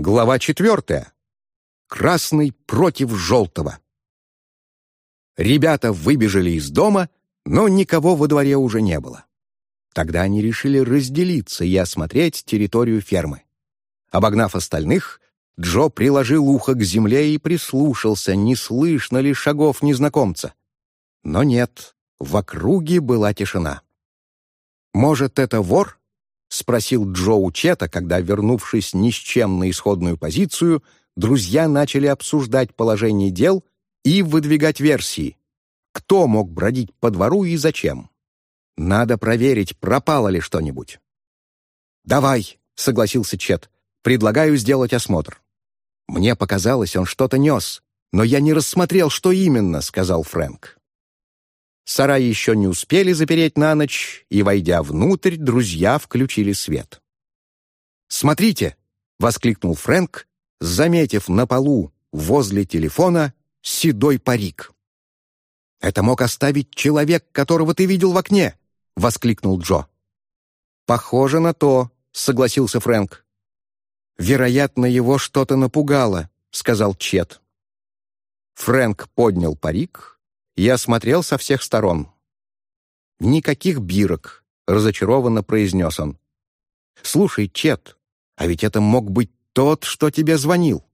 Глава четвертая. Красный против желтого. Ребята выбежали из дома, но никого во дворе уже не было. Тогда они решили разделиться и осмотреть территорию фермы. Обогнав остальных, Джо приложил ухо к земле и прислушался, не слышно ли шагов незнакомца. Но нет, в округе была тишина. «Может, это вор?» — спросил Джо у Чета, когда, вернувшись ни с чем на исходную позицию, друзья начали обсуждать положение дел и выдвигать версии. Кто мог бродить по двору и зачем? Надо проверить, пропало ли что-нибудь. «Давай», — согласился Чет, — «предлагаю сделать осмотр». «Мне показалось, он что-то нес, но я не рассмотрел, что именно», — сказал Фрэнк. Сарай еще не успели запереть на ночь, и, войдя внутрь, друзья включили свет. «Смотрите!» — воскликнул Фрэнк, заметив на полу возле телефона седой парик. «Это мог оставить человек, которого ты видел в окне!» — воскликнул Джо. «Похоже на то», — согласился Фрэнк. «Вероятно, его что-то напугало», — сказал Чет. Фрэнк поднял парик я смотрел со всех сторон. «Никаких бирок», — разочарованно произнес он. «Слушай, Чет, а ведь это мог быть тот, что тебе звонил.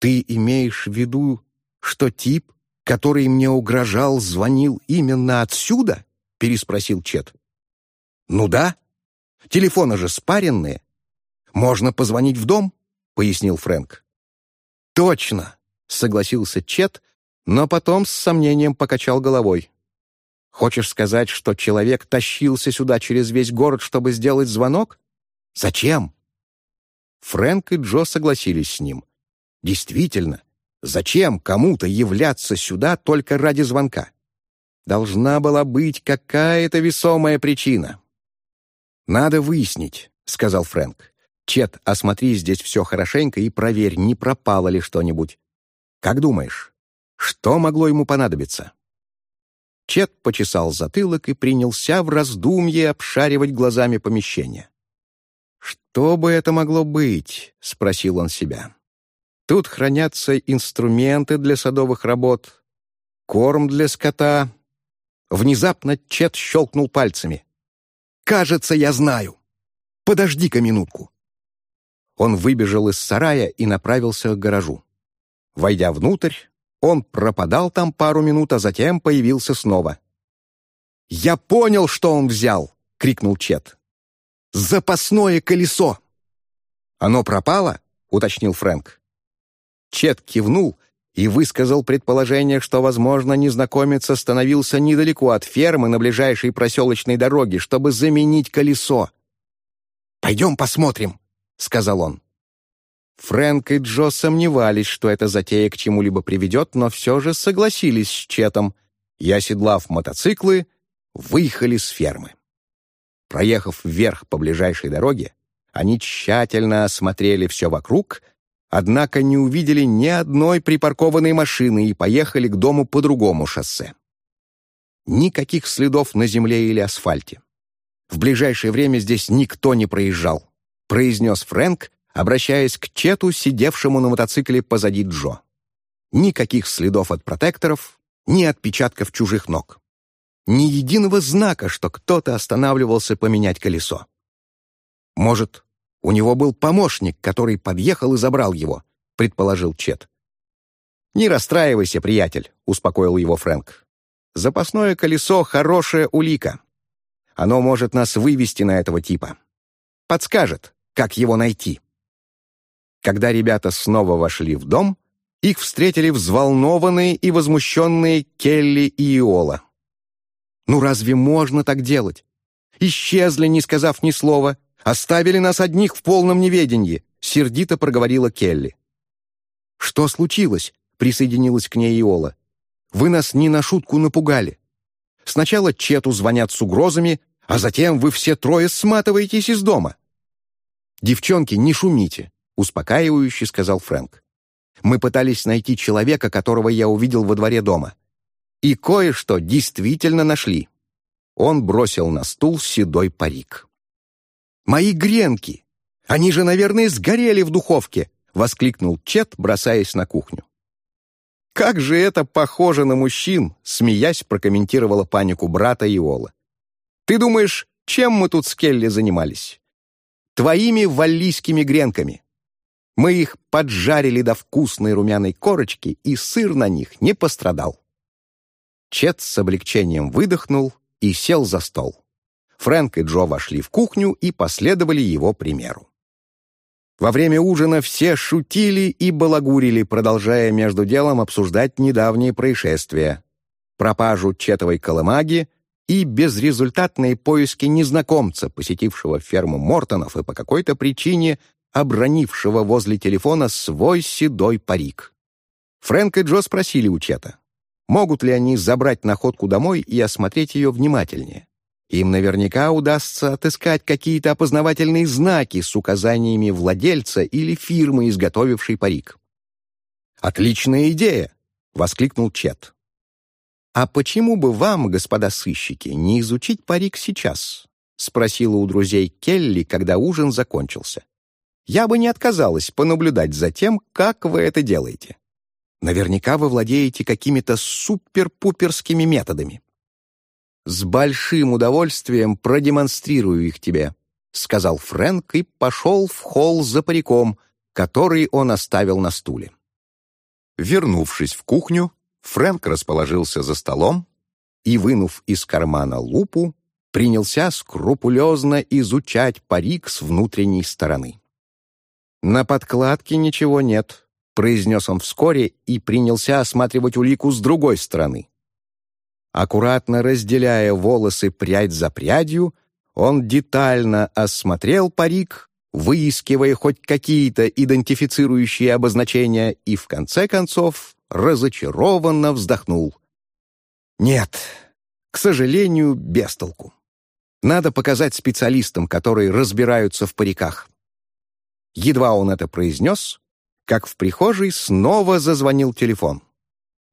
Ты имеешь в виду, что тип, который мне угрожал, звонил именно отсюда?» — переспросил Чет. «Ну да. Телефоны же спаренные. Можно позвонить в дом?» — пояснил Фрэнк. «Точно!» — согласился Чет но потом с сомнением покачал головой. «Хочешь сказать, что человек тащился сюда через весь город, чтобы сделать звонок? Зачем?» Фрэнк и Джо согласились с ним. «Действительно, зачем кому-то являться сюда только ради звонка? Должна была быть какая-то весомая причина». «Надо выяснить», — сказал Фрэнк. «Чет, осмотри здесь все хорошенько и проверь, не пропало ли что-нибудь. Как думаешь, что могло ему понадобиться? Чет почесал затылок и принялся в раздумье обшаривать глазами помещение. «Что бы это могло быть?» — спросил он себя. «Тут хранятся инструменты для садовых работ, корм для скота». Внезапно Чет щелкнул пальцами. «Кажется, я знаю. Подожди-ка минутку». Он выбежал из сарая и направился к гаражу. Войдя внутрь, он пропадал там пару минут, а затем появился снова. «Я понял, что он взял!» — крикнул Чет. «Запасное колесо!» «Оно пропало?» — уточнил Фрэнк. Чет кивнул и высказал предположение, что, возможно, незнакомец остановился недалеко от фермы на ближайшей проселочной дороге, чтобы заменить колесо. «Пойдем посмотрим», — сказал он. Фрэнк и Джо сомневались, что эта затея к чему-либо приведет, но все же согласились с Четом и, оседлав мотоциклы, выехали с фермы. Проехав вверх по ближайшей дороге, они тщательно осмотрели все вокруг, однако не увидели ни одной припаркованной машины и поехали к дому по другому шоссе. Никаких следов на земле или асфальте. В ближайшее время здесь никто не проезжал, произнес Фрэнк, обращаясь к Чету, сидевшему на мотоцикле позади Джо. Никаких следов от протекторов, ни отпечатков чужих ног. Ни единого знака, что кто-то останавливался поменять колесо. Может, у него был помощник, который подъехал и забрал его, предположил Чет. «Не расстраивайся, приятель», — успокоил его Фрэнк. «Запасное колесо — хорошая улика. Оно может нас вывести на этого типа. Подскажет, как его найти». Когда ребята снова вошли в дом, их встретили взволнованные и возмущенные Келли и Иола. «Ну разве можно так делать? Исчезли, не сказав ни слова, оставили нас одних в полном неведении», — сердито проговорила Келли. «Что случилось?» — присоединилась к ней Иола. «Вы нас не на шутку напугали. Сначала Чету звонят с угрозами, а затем вы все трое сматываетесь из дома. Девчонки, не шумите успокаивающе сказал Фрэнк. «Мы пытались найти человека, которого я увидел во дворе дома. И кое-что действительно нашли». Он бросил на стул седой парик. «Мои гренки! Они же, наверное, сгорели в духовке!» — воскликнул Чет, бросаясь на кухню. «Как же это похоже на мужчин!» — смеясь прокомментировала панику брата Иола. «Ты думаешь, чем мы тут с Келли занимались? Твоими валлийскими гренками. Мы их поджарили до вкусной румяной корочки, и сыр на них не пострадал». Чет с облегчением выдохнул и сел за стол. Фрэнк и Джо вошли в кухню и последовали его примеру. Во время ужина все шутили и балагурили, продолжая между делом обсуждать недавние происшествия. Пропажу Четовой колымаги и безрезультатные поиски незнакомца, посетившего ферму Мортонов и по какой-то причине обронившего возле телефона свой седой парик. Фрэнк и Джо спросили у Чета, могут ли они забрать находку домой и осмотреть ее внимательнее. Им наверняка удастся отыскать какие-то опознавательные знаки с указаниями владельца или фирмы, изготовившей парик. «Отличная идея!» — воскликнул Чет. «А почему бы вам, господа сыщики, не изучить парик сейчас?» — спросила у друзей Келли, когда ужин закончился. «Я бы не отказалась понаблюдать за тем, как вы это делаете. Наверняка вы владеете какими-то супер-пуперскими методами». «С большим удовольствием продемонстрирую их тебе», — сказал Фрэнк и пошел в холл за париком, который он оставил на стуле. Вернувшись в кухню, Фрэнк расположился за столом и, вынув из кармана лупу, принялся скрупулезно изучать парик с внутренней стороны. «На подкладке ничего нет», — произнес он вскоре и принялся осматривать улику с другой стороны. Аккуратно разделяя волосы прядь за прядью, он детально осмотрел парик, выискивая хоть какие-то идентифицирующие обозначения и, в конце концов, разочарованно вздохнул. «Нет, к сожалению, без толку. Надо показать специалистам, которые разбираются в париках». Едва он это произнес, как в прихожей снова зазвонил телефон.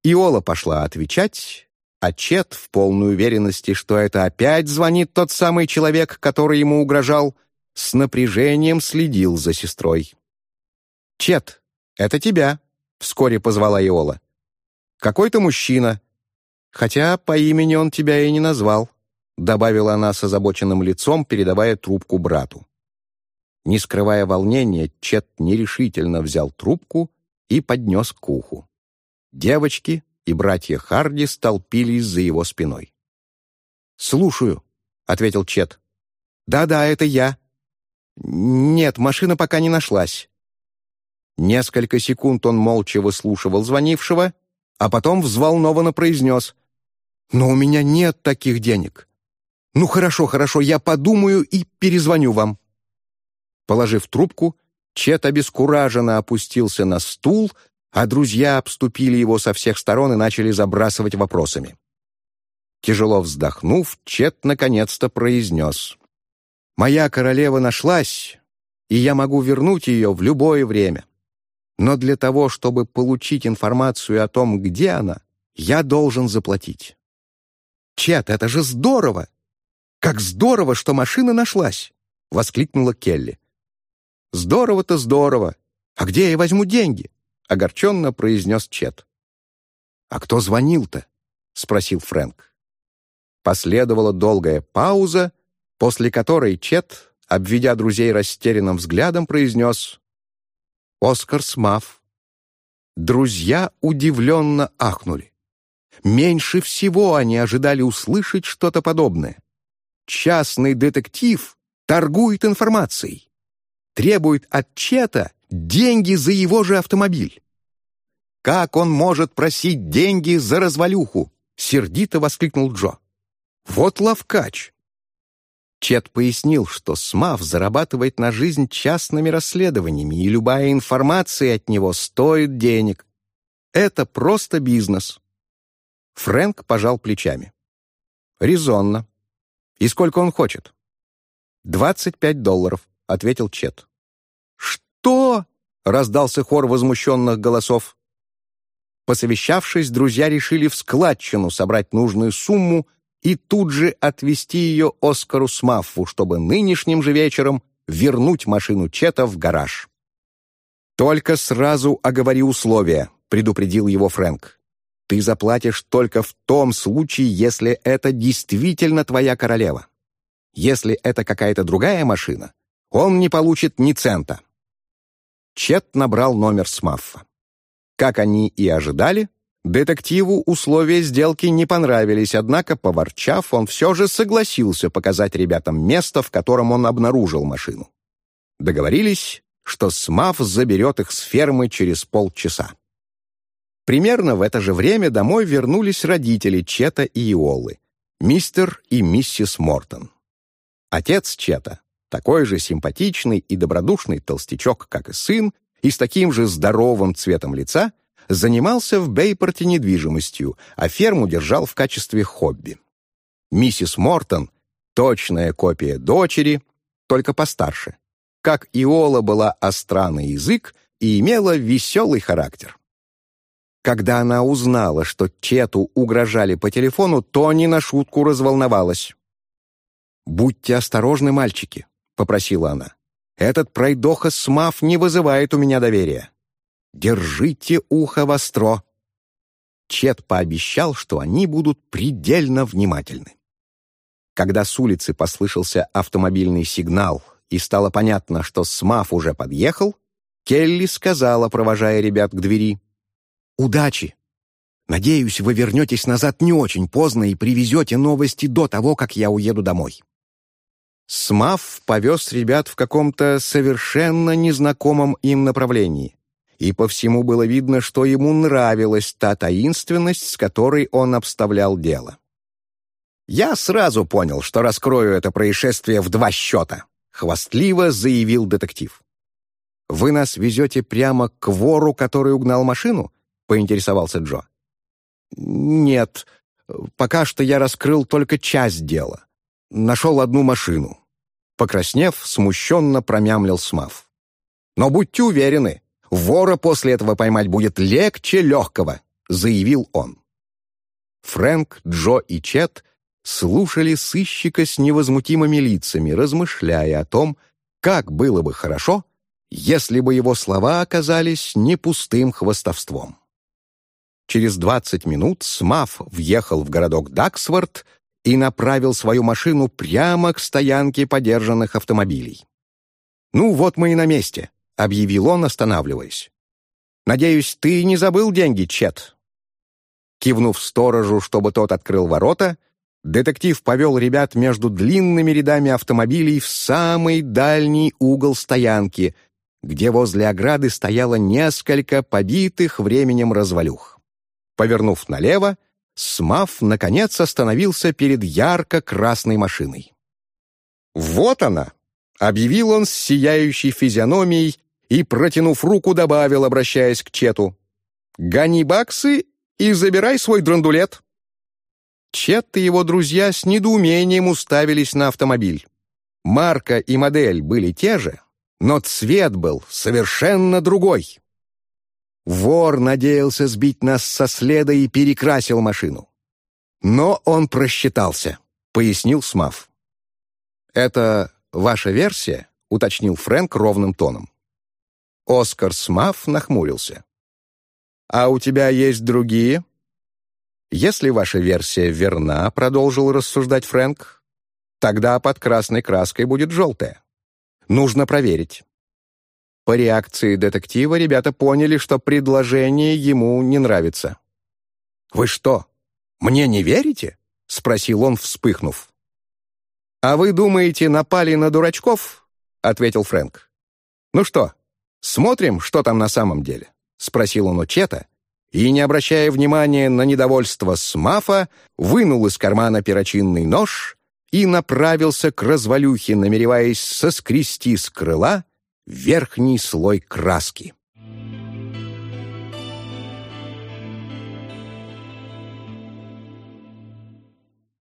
Иола пошла отвечать, а Чет, в полной уверенности, что это опять звонит тот самый человек, который ему угрожал, с напряжением следил за сестрой. «Чет, это тебя», — вскоре позвала Иола. «Какой-то мужчина. Хотя по имени он тебя и не назвал», — добавила она с озабоченным лицом, передавая трубку брату. Не скрывая волнения, Чет нерешительно взял трубку и поднес к уху. Девочки, и братья Харди столпились за его спиной. «Слушаю», — ответил Чет. «Да-да, это я». «Нет, машина пока не нашлась». Несколько секунд он молча выслушивал звонившего, а потом взволнованно произнес. «Но у меня нет таких денег». «Ну хорошо, хорошо, я подумаю и перезвоню вам». Положив трубку, Чет обескураженно опустился на стул, а друзья обступили его со всех сторон и начали забрасывать вопросами. Тяжело вздохнув, Чет наконец-то произнес. «Моя королева нашлась, и я могу вернуть ее в любое время. Но для того, чтобы получить информацию о том, где она, я должен заплатить». «Чет, это же здорово! Как здорово, что машина нашлась!» — воскликнула Келли. «Здорово-то здорово! А где я возьму деньги?» — огорченно произнес Чет. «А кто звонил-то?» — спросил Фрэнк. Последовала долгая пауза, после которой Чет, обведя друзей растерянным взглядом, произнес «Оскар Смаф». Друзья удивленно ахнули. Меньше всего они ожидали услышать что-то подобное. Частный детектив торгует информацией, требует от Чета деньги за его же автомобиль. «Как он может просить деньги за развалюху?» — сердито воскликнул Джо. «Вот ловкач!» Чет пояснил, что СМАВ зарабатывает на жизнь частными расследованиями, и любая информация от него стоит денег. Это просто бизнес. Фрэнк пожал плечами. «Резонно. И сколько он хочет?» «Двадцать пять долларов», — ответил Чет. «Что?» — раздался хор возмущенных голосов. Посовещавшись, друзья решили в складчину собрать нужную сумму и тут же отвезти ее Оскару Смаффу, чтобы нынешним же вечером вернуть машину Чета в гараж. «Только сразу оговори условия», — предупредил его Фрэнк. «Ты заплатишь только в том случае, если это действительно твоя королева. Если это какая-то другая машина, он не получит ни цента». Чет набрал номер Смаффа. Как они и ожидали, детективу условия сделки не понравились, однако, поворчав, он все же согласился показать ребятам место, в котором он обнаружил машину. Договорились, что Смаф заберет их с фермы через полчаса. Примерно в это же время домой вернулись родители Чета и Иолы, мистер и миссис Мортон. Отец Чета, такой же симпатичный и добродушный толстячок, как и сын, и с таким же здоровым цветом лица, занимался в Бейпорте недвижимостью, а ферму держал в качестве хобби. Миссис Мортон — точная копия дочери, только постарше, как Иола была остра на язык и имела веселый характер. Когда она узнала, что Чету угрожали по телефону, то не на шутку разволновалась. «Будьте осторожны, мальчики», — попросила она. «Этот пройдоха Смаф не вызывает у меня доверия. Держите ухо востро». Чет пообещал, что они будут предельно внимательны. Когда с улицы послышался автомобильный сигнал, и стало понятно, что Смаф уже подъехал, Келли сказала, провожая ребят к двери, «Удачи! Надеюсь, вы вернетесь назад не очень поздно и привезете новости до того, как я уеду домой». Смаф повез ребят в каком-то совершенно незнакомом им направлении, и по всему было видно, что ему нравилась та таинственность, с которой он обставлял дело. «Я сразу понял, что раскрою это происшествие в два счета», хвастливо заявил детектив. «Вы нас везете прямо к вору, который угнал машину?» — поинтересовался Джо. «Нет, пока что я раскрыл только часть дела. Нашел одну машину». Покраснев, смущенно промямлил Смав. «Но будьте уверены, вора после этого поймать будет легче легкого», — заявил он. Фрэнк, Джо и Чет — слушали сыщика с невозмутимыми лицами, размышляя о том, как было бы хорошо, если бы его слова оказались не пустым хвостовством. Через двадцать минут Смаф въехал в городок Даксворт и направил свою машину прямо к стоянке подержанных автомобилей. «Ну, вот мы и на месте», — объявил он, останавливаясь. «Надеюсь, ты не забыл деньги, Чет?» Кивнув сторожу, чтобы тот открыл ворота, Детектив повел ребят между длинными рядами автомобилей в самый дальний угол стоянки, где возле ограды стояло несколько побитых временем развалюх. Повернув налево, Смав, наконец, остановился перед ярко-красной машиной. «Вот она!» — объявил он с сияющей физиономией и, протянув руку, добавил, обращаясь к Чету. «Гони баксы и забирай свой драндулет». Чет и его друзья с недоумением уставились на автомобиль. Марка и модель были те же, но цвет был совершенно другой. Вор надеялся сбить нас со следа и перекрасил машину. Но он просчитался, пояснил Смав. «Это ваша версия?» — уточнил Фрэнк ровным тоном. Оскар Смав нахмурился. «А у тебя есть другие?» «Если ваша версия верна, — продолжил рассуждать Фрэнк, — тогда под красной краской будет желтая. Нужно проверить». По реакции детектива ребята поняли, что предложение ему не нравится. «Вы что, мне не верите?» — спросил он, вспыхнув. «А вы думаете, напали на дурачков?» — ответил Фрэнк. «Ну что, смотрим, что там на самом деле?» — спросил он у Чета, и, не обращая внимания на недовольство Смафа, вынул из кармана перочинный нож и направился к развалюхе, намереваясь соскрести с крыла верхний слой краски.